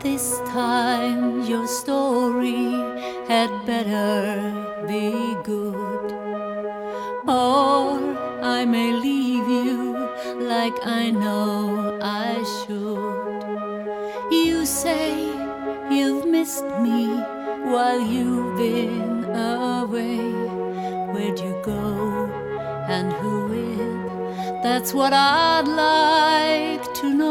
This time your story had better be good. Or I may leave you like I know I should. You say you've missed me while you've been away. Where'd you go and who with? That's what I'd like to know.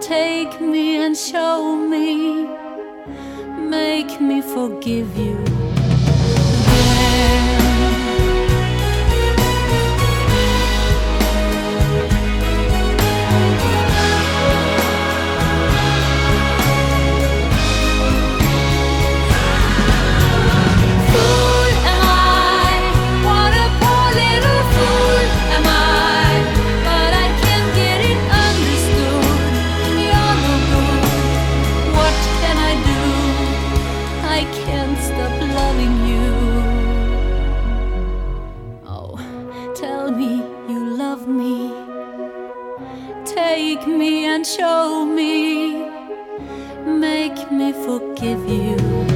Take me and show me. Make me forgive you. Me you love me. Take me and show me. Make me forgive you.